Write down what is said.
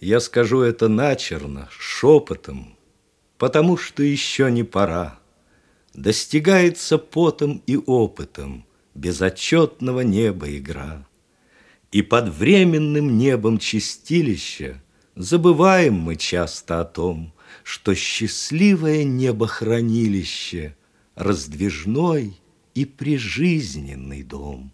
Я скажу это начерно, шепотом, Потому что еще не пора. Достигается потом и опытом Безотчетного неба игра. И под временным небом чистилища Забываем мы часто о том, Что счастливое небо-хранилище Раздвижной и прижизненный дом.